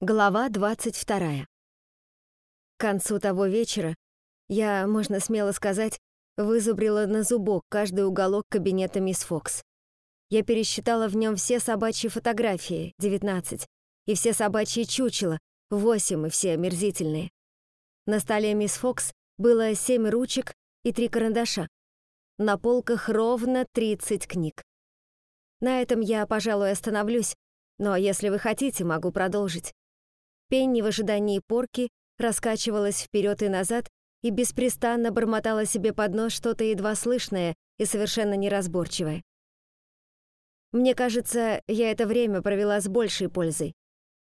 Глава 22. К концу того вечера я, можно смело сказать, вызубрила на зубок каждый уголок кабинета мисс Фокс. Я пересчитала в нем все собачьи фотографии, 19, и все собачьи чучела, 8 и все омерзительные. На столе мисс Фокс было 7 ручек и 3 карандаша. На полках ровно 30 книг. На этом я, пожалуй, остановлюсь, но если вы хотите, могу продолжить. Пенни в ожидании порки раскачивалась вперед и назад и беспрестанно бормотала себе под нос что-то едва слышное и совершенно неразборчивое. Мне кажется, я это время провела с большей пользой.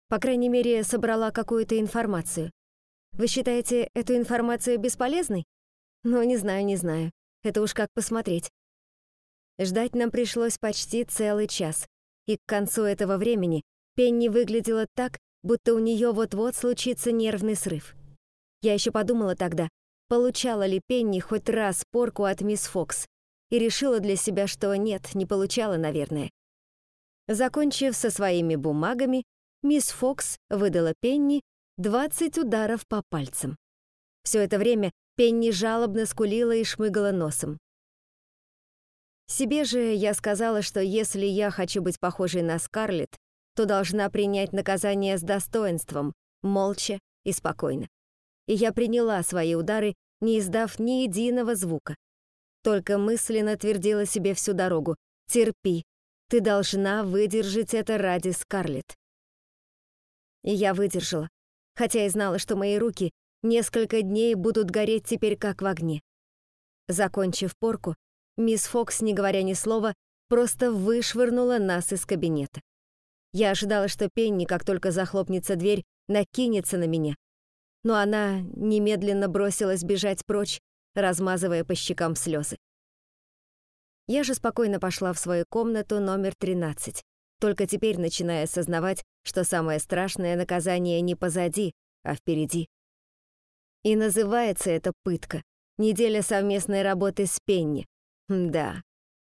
По крайней мере, собрала какую-то информацию. Вы считаете эту информацию бесполезной? Ну, не знаю, не знаю. Это уж как посмотреть. Ждать нам пришлось почти целый час. И к концу этого времени Пенни выглядела так, будто у нее вот-вот случится нервный срыв. Я еще подумала тогда, получала ли Пенни хоть раз порку от мисс Фокс, и решила для себя, что нет, не получала, наверное. Закончив со своими бумагами, мисс Фокс выдала Пенни 20 ударов по пальцам. Все это время Пенни жалобно скулила и шмыгала носом. Себе же я сказала, что если я хочу быть похожей на Скарлетт, то должна принять наказание с достоинством, молча и спокойно. И я приняла свои удары, не издав ни единого звука. Только мысленно твердила себе всю дорогу «Терпи, ты должна выдержать это ради Скарлетт». И я выдержала, хотя и знала, что мои руки несколько дней будут гореть теперь как в огне. Закончив порку, мисс Фокс, не говоря ни слова, просто вышвырнула нас из кабинета. Я ожидала, что Пенни, как только захлопнется дверь, накинется на меня. Но она немедленно бросилась бежать прочь, размазывая по щекам слезы. Я же спокойно пошла в свою комнату номер 13, только теперь начиная осознавать, что самое страшное наказание не позади, а впереди. И называется это пытка. Неделя совместной работы с Пенни. Да,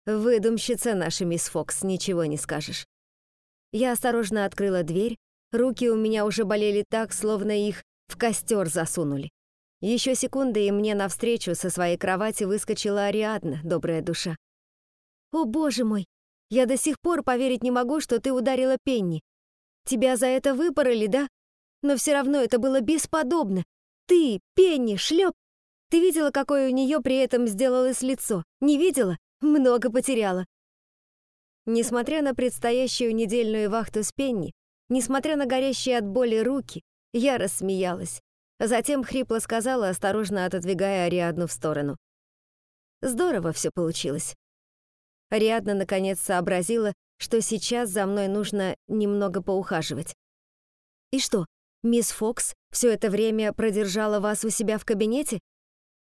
выдумщица наша мисс Фокс, ничего не скажешь. Я осторожно открыла дверь, руки у меня уже болели так, словно их в костер засунули. Еще секунды, и мне навстречу со своей кровати выскочила Ариадна, добрая душа. «О, боже мой! Я до сих пор поверить не могу, что ты ударила Пенни. Тебя за это выпороли, да? Но все равно это было бесподобно. Ты, Пенни, шлеп! Ты видела, какое у нее при этом сделалось лицо? Не видела? Много потеряла. Несмотря на предстоящую недельную вахту с Пенни, несмотря на горящие от боли руки, я рассмеялась. Затем хрипло сказала, осторожно отодвигая Ариадну в сторону. Здорово все получилось. Ариадна наконец сообразила, что сейчас за мной нужно немного поухаживать. «И что, мисс Фокс все это время продержала вас у себя в кабинете?»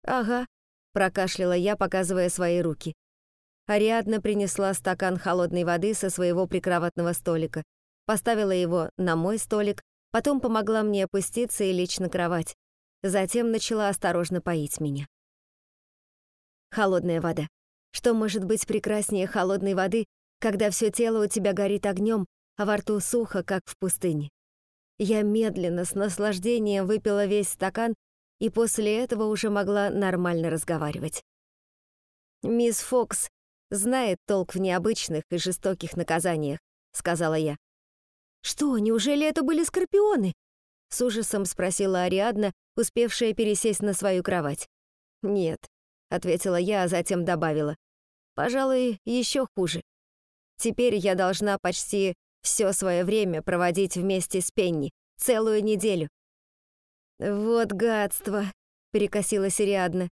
«Ага», — прокашляла я, показывая свои руки. Ариадна принесла стакан холодной воды со своего прикроватного столика, поставила его на мой столик, потом помогла мне опуститься и лечь на кровать. Затем начала осторожно поить меня. Холодная вода. Что может быть прекраснее холодной воды, когда все тело у тебя горит огнем, а во рту сухо, как в пустыне? Я медленно, с наслаждением выпила весь стакан и после этого уже могла нормально разговаривать. Мисс Фокс знает толк в необычных и жестоких наказаниях», — сказала я. «Что, неужели это были скорпионы?» — с ужасом спросила Ариадна, успевшая пересесть на свою кровать. «Нет», — ответила я, а затем добавила. «Пожалуй, еще хуже. Теперь я должна почти все свое время проводить вместе с Пенни, целую неделю». «Вот гадство», — перекосилась Ариадна.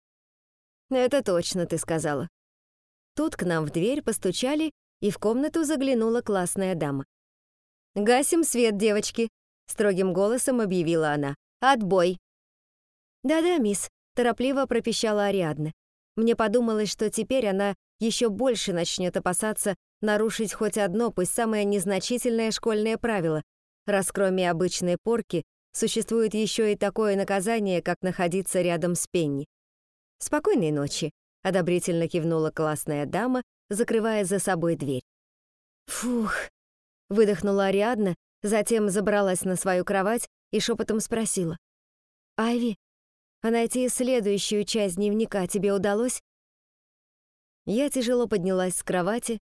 «Это точно ты сказала», Тут к нам в дверь постучали, и в комнату заглянула классная дама. «Гасим свет, девочки», — строгим голосом объявила она. «Отбой!» «Да-да, мисс», — торопливо пропищала Ариадна. Мне подумалось, что теперь она еще больше начнет опасаться нарушить хоть одно, пусть самое незначительное школьное правило, раз кроме обычной порки существует еще и такое наказание, как находиться рядом с Пенни. «Спокойной ночи», одобрительно кивнула классная дама, закрывая за собой дверь. Фух, выдохнула Ариадна, Затем забралась на свою кровать и шепотом спросила. «Айви, а найти следующую часть дневника тебе удалось?» Я тяжело поднялась с кровати,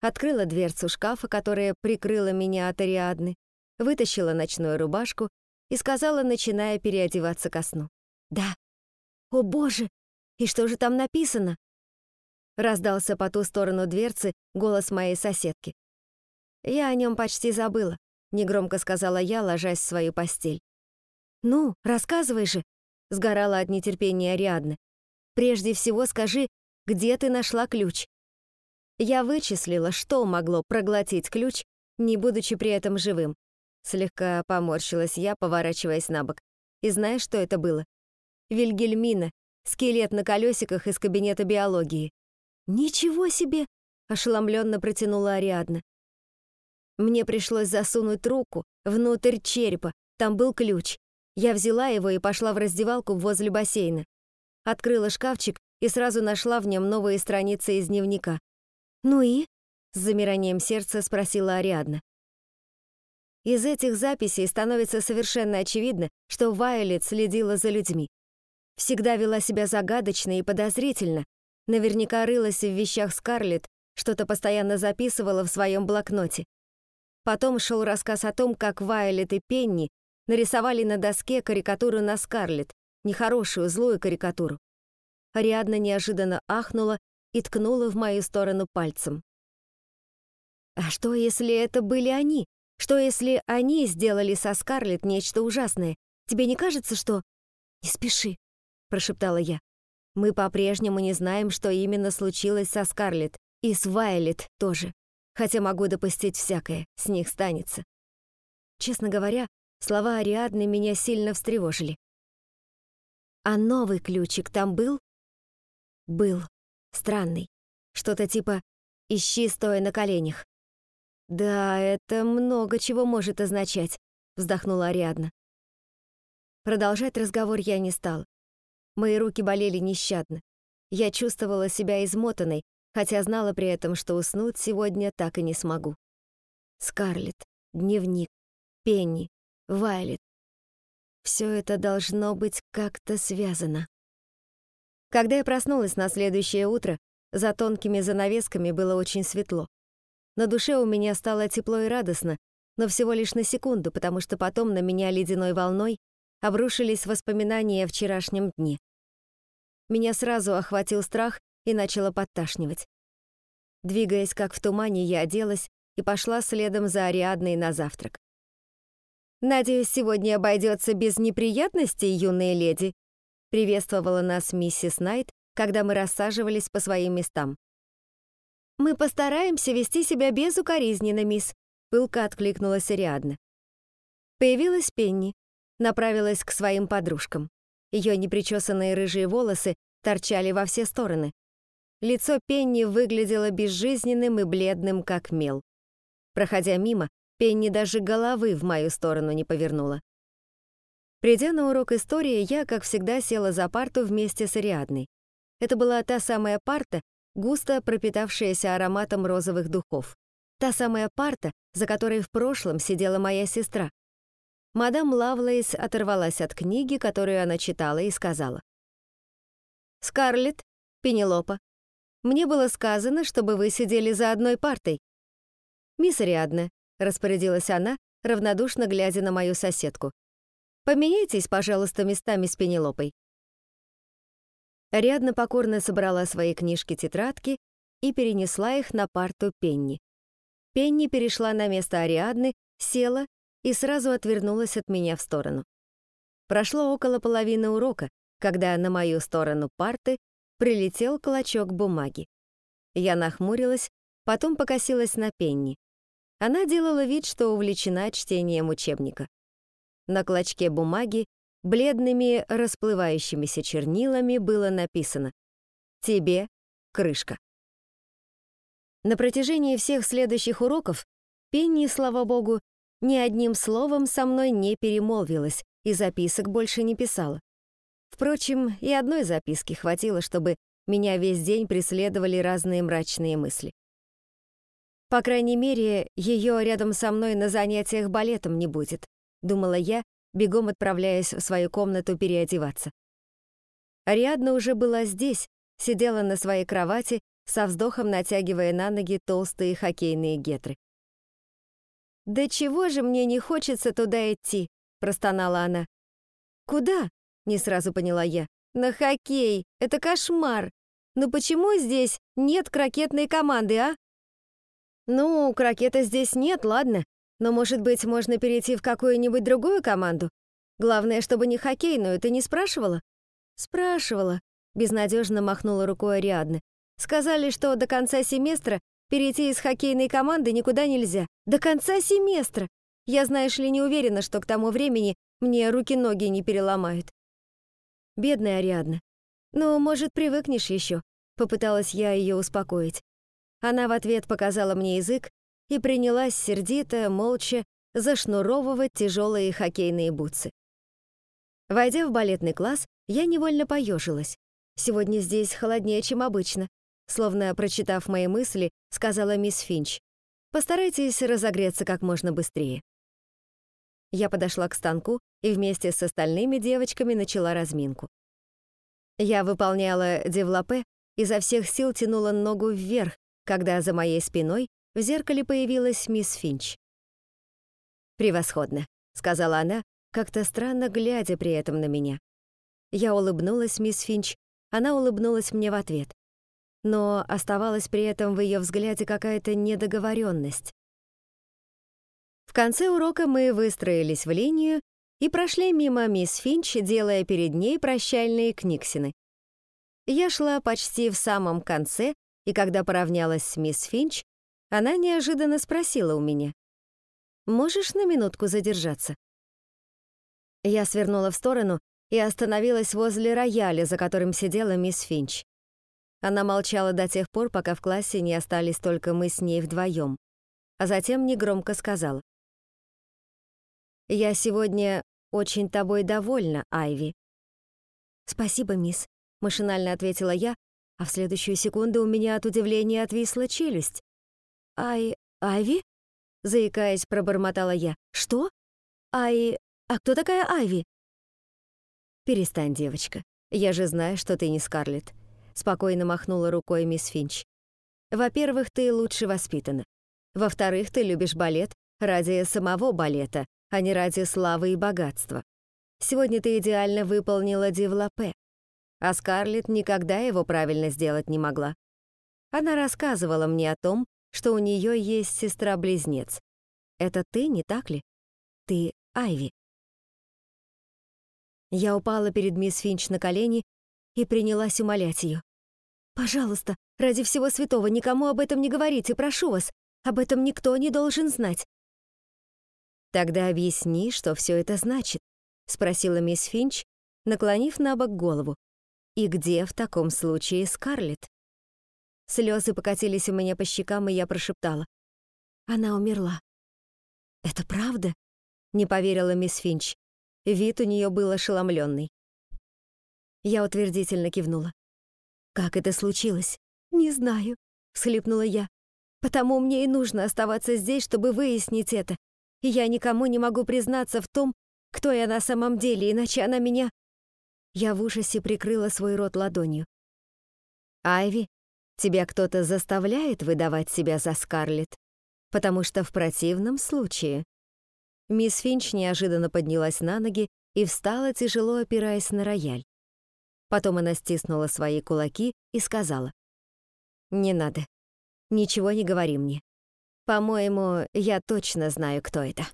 открыла дверцу шкафа, которая прикрыла меня от Ариадны, вытащила ночную рубашку и сказала, начиная переодеваться ко сну. «Да». «О, Боже! И что же там написано?» Раздался по ту сторону дверцы голос моей соседки. «Я о нем почти забыла», — негромко сказала я, ложась в свою постель. «Ну, рассказывай же», — сгорала от нетерпения Ариадна. «Прежде всего скажи, где ты нашла ключ?» Я вычислила, что могло проглотить ключ, не будучи при этом живым. Слегка поморщилась я, поворачиваясь на бок. И знаешь, что это было? Вильгельмина, скелет на колесиках из кабинета биологии. «Ничего себе!» — ошеломленно протянула Ариадна. Мне пришлось засунуть руку внутрь черепа, там был ключ. Я взяла его и пошла в раздевалку возле бассейна. Открыла шкафчик и сразу нашла в нем новые страницы из дневника. «Ну и?» — с замиранием сердца спросила Ариадна. Из этих записей становится совершенно очевидно, что Вайолет следила за людьми. Всегда вела себя загадочно и подозрительно, наверняка рылась в вещах Скарлетт, что-то постоянно записывала в своем блокноте. Потом шел рассказ о том, как Вайолет и Пенни нарисовали на доске карикатуру на Скарлетт, нехорошую, злую карикатуру. Ариадна неожиданно ахнула и ткнула в мою сторону пальцем. «А что, если это были они? Что, если они сделали со Скарлетт нечто ужасное? Тебе не кажется, что...» «Не спеши», — прошептала я. «Мы по-прежнему не знаем, что именно случилось со Скарлетт, и с Вайлет тоже. Хотя могу допустить всякое, с них станется». Честно говоря, слова Ариадны меня сильно встревожили. «А новый ключик там был?» «Был», Странный. Что-то типа «ищи, стоя на коленях». «Да, это много чего может означать», — вздохнула Ариадна. Продолжать разговор я не стал. Мои руки болели нещадно. Я чувствовала себя измотанной, хотя знала при этом, что уснуть сегодня так и не смогу. Скарлетт, дневник, Пенни, Вайлет. Все это должно быть как-то связано. Когда я проснулась на следующее утро, за тонкими занавесками было очень светло. На душе у меня стало тепло и радостно, но всего лишь на секунду, потому что потом на меня ледяной волной обрушились воспоминания о вчерашнем дне. Меня сразу охватил страх и начало подташнивать. Двигаясь как в тумане, я оделась и пошла следом за Ариадной на завтрак. «Надеюсь, сегодня обойдется без неприятностей, юные леди», приветствовала нас миссис Найт, когда мы рассаживались по своим местам. «Мы постараемся вести себя безукоризненно, мисс», — пылко откликнулась Ариадна. Появилась Пенни, направилась к своим подружкам. Ее непричесанные рыжие волосы торчали во все стороны. Лицо Пенни выглядело безжизненным и бледным, как мел. Проходя мимо, Пенни даже головы в мою сторону не повернула. Придя на урок истории, я, как всегда, села за парту вместе с Ариадной. Это была та самая парта, густо пропитавшаяся ароматом розовых духов. Та самая парта, за которой в прошлом сидела моя сестра. Мадам Лавлейс оторвалась от книги, которую она читала, и сказала. «Скарлетт, Пенелопа, мне было сказано, чтобы вы сидели за одной партой». «Мисс Ариадна», — распорядилась она, равнодушно глядя на мою соседку. Поменяйтесь, пожалуйста, местами с Пенелопой». Рядно покорно собрала свои книжки-тетрадки и перенесла их на парту Пенни. Пенни перешла на место Ариадны, села и сразу отвернулась от меня в сторону. Прошло около половины урока, когда на мою сторону парты прилетел клочок бумаги. Я нахмурилась, потом покосилась на Пенни. Она делала вид, что увлечена чтением учебника. На клочке бумаги бледными расплывающимися чернилами было написано «Тебе крышка». На протяжении всех следующих уроков Пенни, слава богу, ни одним словом со мной не перемолвилась и записок больше не писала. Впрочем, и одной записки хватило, чтобы меня весь день преследовали разные мрачные мысли. По крайней мере, ее рядом со мной на занятиях балетом не будет, думала я, бегом отправляясь в свою комнату переодеваться. Ариадна уже была здесь, сидела на своей кровати, со вздохом натягивая на ноги толстые хоккейные гетры. «Да чего же мне не хочется туда идти?» — простонала она. «Куда?» — не сразу поняла я. «На хоккей! Это кошмар! Но почему здесь нет крокетной команды, а?» «Ну, крокета здесь нет, ладно. Но, может быть, можно перейти в какую-нибудь другую команду? Главное, чтобы не хоккейную, ты не спрашивала?» «Спрашивала», — безнадежно махнула рукой Ариадна. «Сказали, что до конца семестра перейти из хоккейной команды никуда нельзя. До конца семестра! Я, знаешь ли, не уверена, что к тому времени мне руки-ноги не переломают». Бедная Ариадна. «Ну, может, привыкнешь еще?» Попыталась я ее успокоить. Она в ответ показала мне язык и принялась сердито, молча зашнуровывать тяжелые хоккейные бутсы. Войдя в балетный класс, я невольно поежилась. Сегодня здесь холоднее, чем обычно. Словно прочитав мои мысли, сказала мисс Финч. Постарайтесь разогреться как можно быстрее. Я подошла к станку и вместе с остальными девочками начала разминку. Я выполняла девлопе, изо всех сил тянула ногу вверх, когда за моей спиной в зеркале появилась мисс Финч. «Превосходно», — сказала она, как-то странно глядя при этом на меня. Я улыбнулась мисс Финч, она улыбнулась мне в ответ. Но оставалась при этом в ее взгляде какая-то недоговоренность. В конце урока мы выстроились в линию и прошли мимо мисс Финч, делая перед ней прощальные книгсины. Я шла почти в самом конце, и когда поравнялась с мисс Финч, она неожиданно спросила у меня, «Можешь на минутку задержаться?» Я свернула в сторону и остановилась возле рояля, за которым сидела мисс Финч. Она молчала до тех пор, пока в классе не остались только мы с ней вдвоем, а затем негромко сказала. «Я сегодня очень тобой довольна, Айви». «Спасибо, мисс», — машинально ответила я, а в следующую секунду у меня от удивления отвисла челюсть. «Ай... Айви?» — заикаясь, пробормотала я. «Что? Ай... А кто такая Айви?» «Перестань, девочка. Я же знаю, что ты не Скарлетт», — спокойно махнула рукой мисс Финч. «Во-первых, ты лучше воспитана. Во-вторых, ты любишь балет ради самого балета, а не ради славы и богатства. Сегодня ты идеально выполнила девлопе, а Скарлетт никогда его правильно сделать не могла. Она рассказывала мне о том, что у нее есть сестра-близнец. Это ты, не так ли? Ты Айви. Я упала перед мисс Финч на колени и принялась умолять ее. «Пожалуйста, ради всего святого, никому об этом не говорите, прошу вас. Об этом никто не должен знать». «Тогда объясни, что все это значит», — спросила мисс Финч, наклонив на бок голову. «И где в таком случае Скарлетт?» Слезы покатились у меня по щекам, и я прошептала. «Она умерла». «Это правда?» — не поверила мисс Финч. Вид у нее был ошеломленный. Я утвердительно кивнула. «Как это случилось?» «Не знаю», — всхлипнула я. «Потому мне и нужно оставаться здесь, чтобы выяснить это. И я никому не могу признаться в том, кто я на самом деле, иначе она меня...» Я в ужасе прикрыла свой рот ладонью. «Айви, тебя кто-то заставляет выдавать себя за Скарлетт, потому что в противном случае Мисс Финч неожиданно поднялась на ноги и встала, тяжело опираясь на рояль. Потом она стиснула свои кулаки и сказала. «Не надо. Ничего не говори мне. По-моему, я точно знаю, кто это».